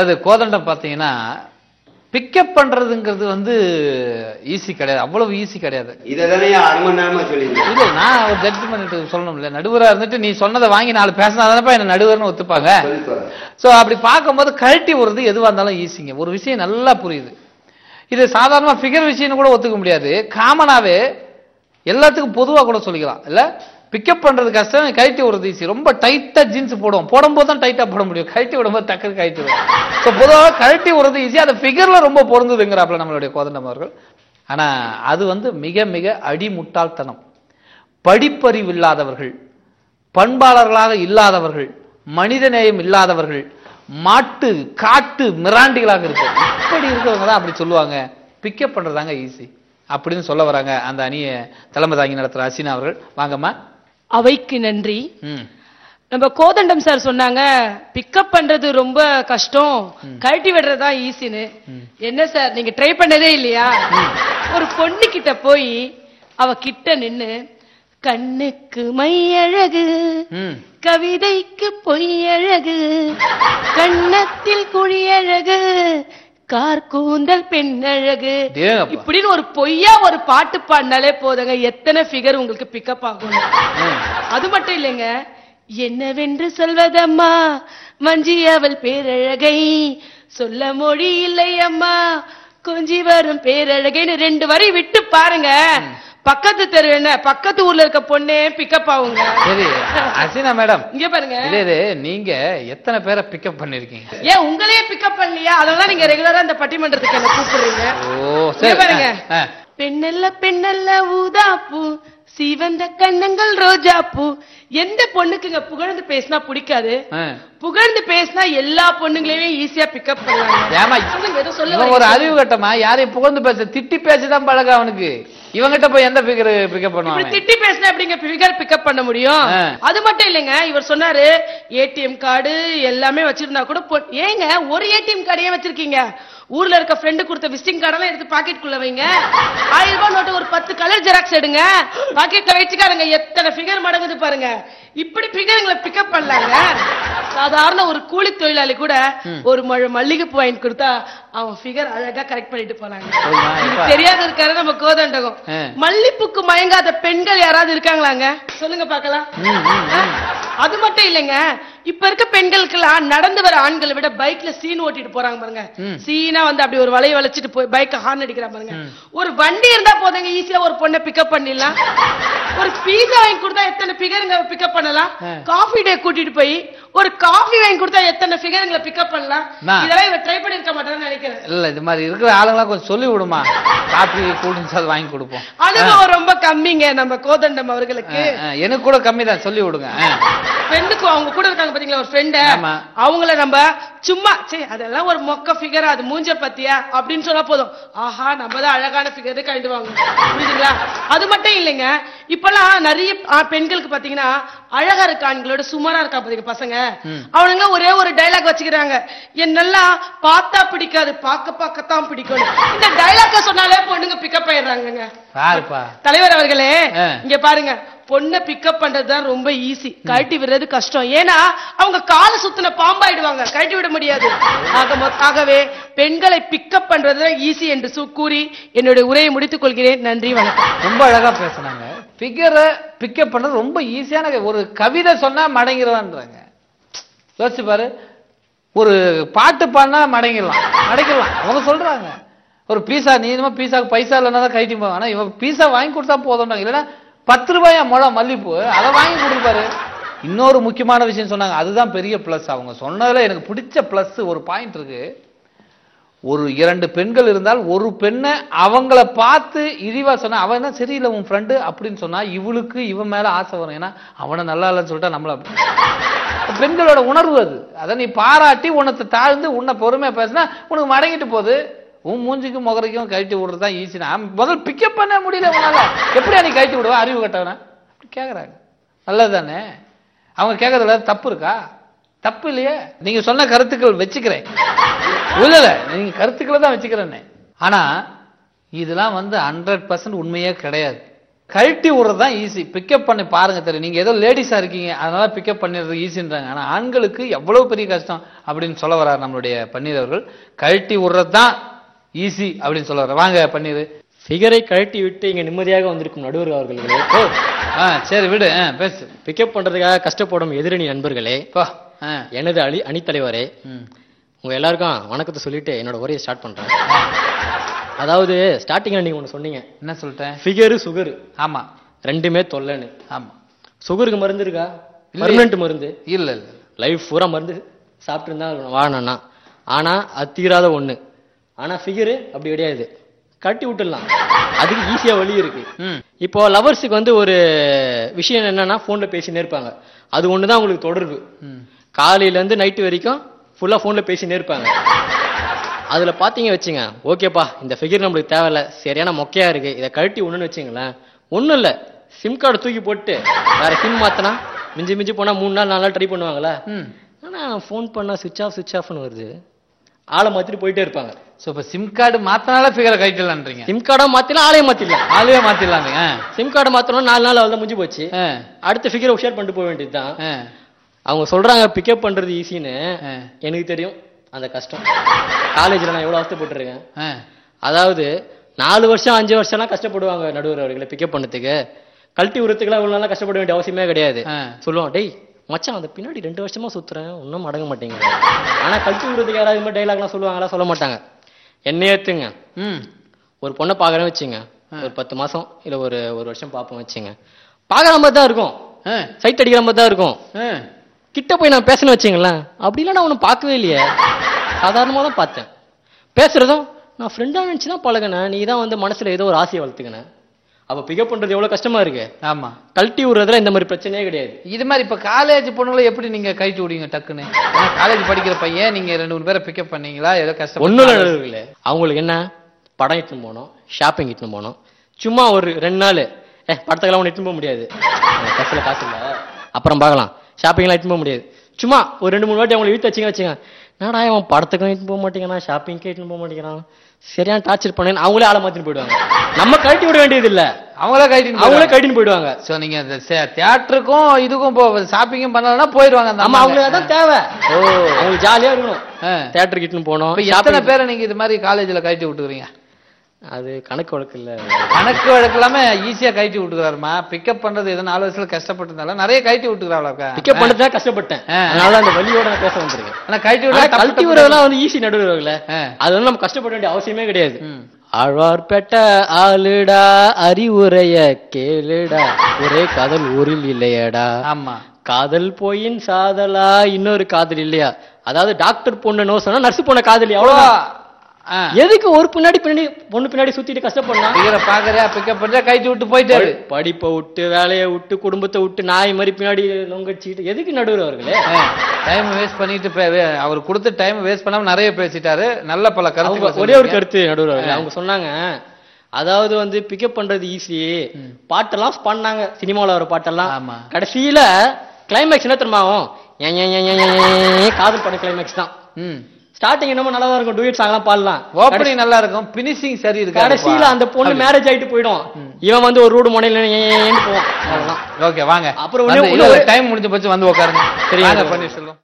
அது கோதண்டம் பார்த்தீங்கன்னா பிக்கப் பண்றதுங்கிறது வந்து ஈஸி கிடையாது. அவ்வளவு ஈஸி கிடையாது. இல்ல நான் ஒரு ஜட்ஜ்மெண்ட் சொல்லணும்ல. நடுவரா இருந்துட்டு நீ சொன்னதை வாங்கி நாலு பேசினாதானப்பா என்ன நடுவர்னு ஒத்துப்பாங்க. சோ அப்படி பார்க்கும்போது கழட்டி விடுறது எதுவா இருந்தாலும் ஈஸிங்க ஒரு விஷயம் நல்லா புரியுது. இது சாதாரணமா ஃபிகர் விஷயம் கூட ஒத்துக்க முடியாது. காமனாவே எல்லாத்துக்கும் பொதுவா கூட சொல்லிக்கலாம். இல்ல? பிக்கப் பண்றது கஷ்டம் கழட்டி விடுறது ஈஸி ரொம்ப டைட்டா ஜீன்ஸ் போடுவோம். போடும்போது தான் டைட்டா போட முடியும். கழட்டி விடும்போது டக்குனு கழட்டி விடுவோம். ஸோ பொதுவாக கழட்டி விடுறது ஈஸி அந்த ஃபிகரில் ரொம்ப பொருந்துதுங்கிறாப்புல நம்மளுடைய கோதண்டமர்கள் ஆனால் ஆனா அது வந்து மிக மிக அடிமுட்டாள்தனம். படிப்பறிவு இல்லாதவர்கள் பண்பாளர்களாக இல்லாதவர்கள் மனிதநேயம் இல்லாதவர்கள் மாட்டு காட்டு மிராண்டிகளாக இருக்க இப்படி இருக்கிறவங்க தான் அப்படி சொல்லுவாங்க. பிக்கப் பண்றதாங்க ஈஸி அப்படின்னு சொல்ல வராங்க அந்த அணியை தலைமை தாங்கி நடத்துற அசினா அவர்கள். வாங்கம்மா. அவைக்கு நன்றி. நம்ம கோதண்டம் சார் சொன்னாங்க பிக்கப் பண்றது ரொம்ப கஷ்டம். கழட்டி விடுறது தான் ஈஸின்னு என்ன சார் நீங்க ட்ரை பண்ணதே இல்லையா? ஒரு பொண்ணு கிட்ட போய் அவ கிட்ட நின்னு கண்ணுக்கு மை அழகு ம். கவிதைக்கு பொய் அழகு கண்ணத்தில் குழி அழகு கார் கூந்தல் பெண் அழகு டேங்கப்பா. இப்படின்னு ஒரு பொய்யா ஒரு பாட்டு பாடினாலே போதுங்க. எத்தனை ஃபிகர் உங்களுக்கு பிக்கப் ஆகும். அது மட்டும் இல்லைங்க. என்னவென்று சொல்வதம்மா? மஞ்சி அவள் பேரழகை. சொல்ல மொழி இல்லை அம்மா கொஞ்சி வரும் பேரழகைன்னு ரெண்டு வரி விட்டு பாருங்க. பக்கத்து தெரு என்ன? பக்கத்து ஊர்ல இருக்க பொண்ணே பிக்கப் ஆகுங்க. சரி அசினா மேடம். இங்க பாருங்க. இதே நீங்க எத்தனை பேரை பிக்கப் பண்ணிருக்கீங்க? ஏன் உங்களையே பிக்கப் பண்ணலையா? அதனால நீங்க ரெகுலரா இந்த பட்டிமன்றத்துக்கு என்ன கூப்பிடுறீங்க. ஓ சரி பாருங்க. பெண்ணல்ல பெண்ணல்ல ஊதாப்பூ சிவந்த கண்ணங்கள் ரோஜா பூ எந்த பொண்ணுக்குங்க புகழ்ந்து பேசினா பிடிக்காது. புகழ்ந்து பேசினா எல்லா பொண்ணுங்களையுமே ஈஸியா பிக்கப் இவன் ஒரு. அறிவு கட்டமா? யாரையும் புகழ்ந்து பேச திட்டி பேசிதான் பழக அவனுக்கு. இவங்கிட்ட போய் எந்த பிகர் பிக்கப் இப்படி பண்ணுவாங்க? திட்டி பேசினா எப்படிங்க ஃபிகர் பிக்கப் பண்ண முடியும். அது மட்டும் இல்லைங்க இவர் சொன்னாரு ஏடிஎம் கார்டு எல்லாமே வச்சிருந்தா கூட ஏங்க ஒரு ஏடிஎம் கார்டு ஏன் வச்சிருக்கீங்க. ஊர்ல இருக்க ஃப்ரெண்டு கொடுத்த விசிட்டிங் கார்டெல்லாம் எடுத்து பாக்கெட் குள்ள வைங்க. ஆயிரம் ரூபாய் நோட்டு ஒரு பத்து கலர் ஜெராக்ஸ் எடுங்க. பாக்கெட்ல வச்சுக்காருங்க எத்தனை ஃபிகர் மடங்குது பாருங்க. இப்படி ஃபிகருங்களை பிக்கப் பண்ணலாங்க. சாதாரண ஒரு கூலி தொழிலாளி கூட ஒரு மழை மல்லிகைப்பூ வாங்கி கொடுத்தா அவன் ஃபிகர் அழகா கரெக்ட் பண்ணிட்டு போனாங்க. தெரியாத இருக்காரு நம்ம கோதண்டகம். மல்லிப்பூக்கு மயங்காத பெண்கள் யாராவது இருக்காங்களாங்க? சொல்லுங்க பார்க்கலாம். ம், ம், ஆ? அது மட்டும் இல்லைங்க. இப்ப இருக்க பெண்களுக்கெல்லாம் நடந்து வர ஆண்களை விட பைக்ல சீன் ஓட்டிட்டு போறாங்க பாருங்க. சீனா வந்து அப்படி ஒரு வளைய வளைச்சிட்டு போய் பைக்க ஹார்ன் அடிக்கிறாங்க பாருங்க. ஒரு வண்டி இருந்தா போதுங்க ஈஸியா ஒரு பொண்ணை பிக்கப் பண்ணிடலாம். ஒரு பீஸா வாங்கி கொடுத்தா எத்தனை பிகருங்க பிக்கப் பண்ணலாம். காஃபி டே கூட்டிட்டு போய் ஒரு காஃபி வாங்கி கொடுத்தா எத்தனை ஃபிகருங்களை பிக்கப் பண்ணலாம். இதெல்லாம் இவ ட்ரை பண்ணிருக்க மாட்டான்னு நினைக்கிறேன். இல்ல இது மாதிரி இருக்கிற ஆளுங்களாம் கொஞ்சம் சொல்லி விடுமா? கூல்ட்ரிங்க்ஸ் அது வாங்கி கொடுப்போம். அனுபவம் ரொம்ப கம்மிங்க நம்ம கோதண்டம் அவர்களுக்கு. எனக்கு கூட கம்மி தான் சொல்லி விடுங்க. ஆ. ஃப்ரெண்டுக்கு அவங்க கூட இருக்காங்க பாத்தீங்களா ஒரு ஃப்ரெண்ட. அவங்கள நம்ம சும்மா சே அதெல்லாம் ஒரு மொக்க ஃபிகர் அது மூஞ்ச பத்தியா அப்படின்னு சொன்னா போதும். ஆஹா நம்ம தான் அழகான ஃபிகர் கண்டுவாங்க புரியுதுங்களா அது மட்டும் இல்லைங்க. இப்பெல்லாம் நிறைய பெண்களுக்கு பாத்தீங்கன்னா அழகா இருக்க ஆண்களோட சுமாரா இருக்கா பாத்தீங்க பசங்க. அவனுங்க ஒரே ஒரு டைலாக் வச்சுக்கிறாங்க. என்னெல்லாம் பார்த்தா பிடிக்காது பார்க்க பார்க்கத்தான் பிடிக்கும் இந்த டைலாக்க சொன்னாலே பொண்ணுங்க பிக்கப் ஆயிடுறாங்கங்க. பாருப்பா. தலைவர் அவர்களே. இங்க பாருங்க. பொண்ணை பிக்கப் பண்றதுதான் ரொம்ப ஈஸி கழட்டி விடுறது கஷ்டம். ஏன்னா அவங்க காலை சுத்தின பாம்பாயிடுவாங்க. கழட்டி விட முடியாது. ஆகவே பெண்களை பிக்கப் பண்றது ஈஸி என்று கூறி என்னுடைய உரையை முடித்துக் கொள்கிறேன். நன்றி வணக்கம். ரொம்ப அழகா பேசினாங்க. பிகரை பிக்கப் பண்றது ரொம்ப ஈஸியான ஒரு கவிதை சொன்னா மடங்கிடுவான்றாங்க யோசிச்சு பாரு. ஒரு பாட்டு பாடினா மடங்கிடலாம் மடங்கிடலாம் அவங்க சொல்றாங்க. ஒரு பீஸா நீ என்னமோ பீஸாக்கு பைசா இல்லைன்னா தான் கழட்டி போவாங்க ஆனா இவன் பீஸா வாங்கி கொடுத்தா போதும்னாங்க இல்லைன்னா பத்து ரூபாயா முழம் மல்லிப்பூ? அதை வாங்கி கொடுப்பாரு இன்னொரு முக்கியமான விஷயம் சொன்னாங்க. அதுதான் பெரிய ப்ளஸ் அவங்க சொன்னதில் எனக்கு பிடிச்ச ப்ளஸ் ஒரு பாயிண்ட் இருக்கு. ஒரு இரண்டு பெண்கள் இருந்தால் ஒரு பெண்ணை அவங்கள பார்த்து இழிவா சொன்னா அவன் என்ன சரியில்லை உன் ஃப்ரெண்டு அப்படின்னு சொன்னா இவளுக்கு இவன் மேல ஆசை வரும். ஏன்னா அவனை நல்லா இல்லைன்னு சொல்லிட்டா நம்மள பெண்களோட உணர்வு அது. அதை நீ பாராட்டி உனத்தை தாழ்ந்து உன்னை பொறுமையா பேசினா உனக்கு மடங்கிட்டு போகுது. உன் மூஞ்சிக்கும் முகரைக்கும் கழட்டி விடுறது தான் ஈஸினா முதல் பிக்கப் பண்ண முடியல உன்னால. எப்படியா நீ கழட்டி விடுவா? அறிவு கட்டவனா? அப்படி கேக்குறாங்க. நல்லது தானே அவங்க கேட்கறதுல தப்பு இருக்கா? தப்பு இல்லையே. நீங்க சொன்ன கருத்துக்கள் வச்சுக்கிறேன். இல்ல நீங்க கருத்துக்களை தான் வச்சுக்கிறேன்னு. ஆனா இதெல்லாம் வந்து ஹண்ட்ரட் பர்சன்ட் உண்மையே கிடையாது. கழட்டி விடுறது தான் ஈஸி பிக்கப் பண்ணி பாருங்க தெரியும். நீங்க ஏதோ லேடிஸா இருக்கீங்க. அதனால பிக்கப் பண்ணிடுறது ஈஸின்றாங்க ஆனா ஆண்களுக்கு எவ்வளவு பெரிய கஷ்டம் அப்படின்னு சொல்ல வர்றார் நம்மளுடைய பன்னீர் அவர்கள். கழட்டி விடுறது தான் ஈஸி அப்படின்னு சொல்ல வாங்க பன்னீர். ஃபிகரை கழட்டி விட்டு இங்க நிம்மதியாக வந்திருக்கும் நடுவர் அவர்களே. ஆ சரி விடு பேசு. பிக்கப் பண்றதுக்காக கஷ்டப்படும் எதிரணி நண்பர்களே. எனது அணி அணித்தலைவரே. உங்க எல்லாருக்கும் வணக்கத்தை சொல்லிட்டு என்னோட உரையை ஸ்டார்ட் பண்றேன். அதாவது ஸ்டார்டிங்ல நீங்க ஒண்ணு சொன்னீங்க. என்ன சொல்லிட்டேன் ஃபிகரு சுகரு ஆமா. ரெண்டுமே தொல்லைன்னு. ஆமா. சுகருக்கு மருந்து இருக்கா? இல்லையே. பர்மனெண்ட் மருந்து. இல்ல இல்ல. லைஃப் பூரா மருந்து சாப்பிட்டு இருந்தா வாழணும்னா. ஆனா அது தீராத ஒண்ணு. ஆனா ஃபிகரு அப்படி கிடையாது. கட்டி விட்டுடலாம். அதுக்கு ஈஸியா வழி இருக்கு. இப்போ லவர்ஸுக்கு வந்து ஒரு விஷயம் என்னன்னா போன்ல பேசினே இருப்பாங்க. அது ஒண்ணுதான் உங்களுக்கு தொடர்பு. ம். காலையில இருந்து நைட்டு வரைக்கும் ஃபுல்லா போன்ல பேசினே இருப்பாங்க. அதுல பாத்தீங்க வச்சுங்க ஓகேப்பா இந்த ஃபிகர் நம்மளுக்கு தேவையில்ல. சரியான மொக்கையா இருக்கு. இதை கழட்டி ஒண்ணுன்னு வச்சுங்களேன். ஒண்ணும் இல்ல. சிம் கார்டு தூக்கி போட்டு வேற சிம் மாத்தினா மிஞ்சி மிஞ்சி போனா மூணு நாள் நாலு நாள் ட்ரை பண்ணுவாங்களா ம். ஆனா ஃபோன் பண்ணா சுவிச் ஆஃப் சுவிச் ஆஃப்னு வருது. ஆளை மாத்திட்டு போயிட்டே இருப்பாங்க. ஸோ இப்போ சிம் கார்டு மாத்தினால ஃபிகரை கழிக்கலான்றீங்க சிம் கார்டா மாத்திலாம் ஆளையும் மாத்திடலாம். ஆளுவே மாத்திடலாங்க சிம் கார்டை மாத்தணும் நாலு நாள் அவள் முடிஞ்சு போச்சு. அடுத்த ஃபிகரை உஷார் பண்ணிட்டு போக வேண்டியதுதான். ஆ. அவங்க சொல்றாங்க பிக்கப் பண்றது ஈஸின்னு. எனக்கு தெரியும் அந்த கஷ்டம். காலேஜ்ல நான் எவ்வளவு அவஸ்தைப்பட்டிருக்கேன் அதாவது நாலு வருஷம் அஞ்சு வருஷம்லாம் கஷ்டப்படுவாங்க நடுவர் அவர்களை பிக்கப் பண்ணதுக்கு. கழட்டி உரத்துக்குலாம் இவ்வளவு நாளா கஷ்டப்பட வேண்டிய அவசியமே கிடையாது. ஆ. சொல்லுவோம் டேய் மச்சான் அந்த பின்னாடி ரெண்டு வருஷமா சுத்துறேன். ஒன்றும் அடங்க மாட்டேங்குது. ஆனா கழட்டி விடுறதுக்கு யாராவது மாதிரி டைலாக்லாம் சொல்லுவாங்களா? சொல்ல மாட்டாங்க. என்ன ஏத்துங்க. ம். ஒரு பொண்ணை பார்க்கறேன்னு வச்சுங்க. ஒரு பத்து மாசம் இல்ல ஒரு ஒரு வருஷம் பார்ப்போம் வச்சுங்க. பார்க்குற மாதிரி தான் இருக்கும். சைட் அடிக்கிற மாதிரி தான் இருக்கும். கிட்ட போய் நான் பேசணும் வச்சுங்களேன். அப்படிலாம் நான் ஒன்றும் பார்க்கவே இல்லையே. சாதாரணமாக தான் பார்த்தேன். பேசுறதும் நான் ஃப்ரெண்டாக நினச்சி தான் பழகினேன். நீ தான் வந்து மனசுல ஏதோ ஒரு ஆசையை வளர்த்துக்கினேன் அப்போ பிக்கப் பண்றது எவ்வளவு கஷ்டமா இருக்கு? ஆமா. கழட்டி விடுறதுல இந்த மாதிரி பிரச்சனையே கிடையாது. இது மாதிரி இப்ப காலேஜ் பொண்ணுங்களை எப்படி நீங்க கழிச்சு விடுவீங்க டக்குன்னு? காலேஜ் படிக்கிற பையன் நீங்க ரெண்டு மூணு பேரை பிக்கப் பண்ணீங்களா? ஏதோ கஷ்டம் ஒன்றும் இல்லை அவங்களுக்கு என்ன? படம் இட்டுன்னு போகணும் ஷாப்பிங் இட்டுன்னு போகணும். சும்மா ஒரு ரெண்டு நாள். ஏ படத்துக்கெல்லாம் ஒன்று இட்டுன்னு போக முடியாது. பஸ்ஸில் காசு இல்லை. அப்புறம் பார்க்கலாம். ஷாப்பிங்லாம் இட்டுன்னு போக முடியாது. சும்மா ஒரு ரெண்டு மூணு வாட்டி அவங்களை இழுத்து வச்சுங்க வச்சுங்க. என்னடா இவன் படத்துக்கும் இட்டுன்னு போக மாட்டேங்கிறான் ஷாப்பிங்க்கே இட்டுன்னு போக மாட்டேங்கிறான். சரியான டார்ச்சர் பண்ணேன்னு அவங்களே ஆளை மாத்தின்னு போயிடுவாங்க. நம்ம கழட்டி விட வேண்டியது இல்ல அவங்களா கழிட்டு அவங்களே கழட்டின்னு போயிடுவாங்க. சோ நீங்க இந்த தியேட்டருக்கும் இதுக்கும் போ ஷாப்பிங்கும் பண்ணலன்னா போயிடுவாங்க அந்த நம்ம. அவங்களுக்கு அதான் தேவை. ஓ. அவங்களுக்கு ஜாலியா இருக்கணும். ஆ. தேட்டருக்கு இட்டுன்னு போனோம் எத்தனை பேரை நீங்க இது மாதிரி காலேஜ்ல கழிச்சு விட்டுக்கிறீங்க? அது கணக்கு வழக்கு இல்ல. கணக்கு வழக்கு இல்லாம ஈஸியா கழிச்சு விட்டுக்கிறாருமா? பிக்கப் பண்றது ஏதோ நாலு வருஷத்துல கஷ்டப்பட்டிருந்தாலும் நிறைய கழிச்சு விட்டுக்கிறாங்க பிக்கப் பண்ணது தான் கஷ்டப்பட்டேன். அதனால அந்த வலியோட நான் பேச வந்திருக்கேன். ஆனா கழிச்சு ஆனா விட கழட்டி விடுறதெல்லாம் வந்து ஈஸி நடுவுல. அது வந்து நம்ம கஷ்டப்பட வேண்டிய அவசியமே கிடையாது. ஆழ்வார்பேட்ட ஆளுடா அறிவுரைய கேளுடா. ஒரே காதல் ஊரில் இல்லையடா. ஆமா. காதல் போயின் சாதலா இன்னொரு காதல் இல்லையா? அதாவது டாக்டர் பொண்ணு நோ சொன்னா நர்ஸ் பொண்ண காதல். எவ்வளவு ஆ. எதுக்கு ஒரு பின்னாடி பின்னாடி பொண்ணு பின்னாடி சுத்திட்டு கஷ்டப்படலாம் ஃபிகரை பாக்குறியா பிக்கப் பண்றியா கழிச்சு விட்டு போயிட்டாரு படிப்பை விட்டு வேலையை விட்டு குடும்பத்தை விட்டு நாய் மாதிரி பின்னாடி லொங்கடிச்சிட்டு எதுக்கு நடுவர் அவர்களே டைம் வேஸ்ட் பண்ணிட்டு அவர் கொடுத்த டைம் வேஸ்ட் பண்ணாம நிறைய பேசிட்டாரு நல்ல பல கருத்துக்கள் ஒரே ஒரு. கருத்து நடுவர். அவங்க சொன்னாங்க அதாவது வந்து பிக்கப் பண்றது ஈஸி பாட்டெல்லாம் பண்ணாங்க சினிமாவில் வர பாட்டெல்லாம் ஆமா. கடைசியில கிளைமேக்ஸ் என்ன தெரியுமா ஆகும் ஏன், ஏன், ஏன், ஏன், ஏன், ஏன், ஏன், காதல் பண்ண கிளைமேக்ஸ் தான் ம் ஸ்டார்டிங் என்னமோ நல்லா தான் இருக்கும் டூயட் சாங்லாம் பாடலாம். ஓப்பனிங் நல்லா இருக்கும் பினிஷிங் சரி இருக்கு கடைசியில அந்த பொண்ணு மேரேஜ் ஆயிட்டு போயிடும். இவன் வந்து ஒரு ரூடு முனையில போவான். ஓகே வாங்க. அப்புறம் டைம் முடிஞ்ச போச்சு வந்து உட்காருங்க. சரி. பண்ணி சொல்லுவோம்.